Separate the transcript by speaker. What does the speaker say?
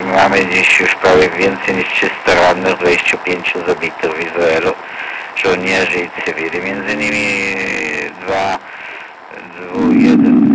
Speaker 1: mamy dziś już prawie więcej niż 300 rannych, 25 zabitych w Izraelu, żołnierzy i cywili, między nimi dwa, dwu, jeden.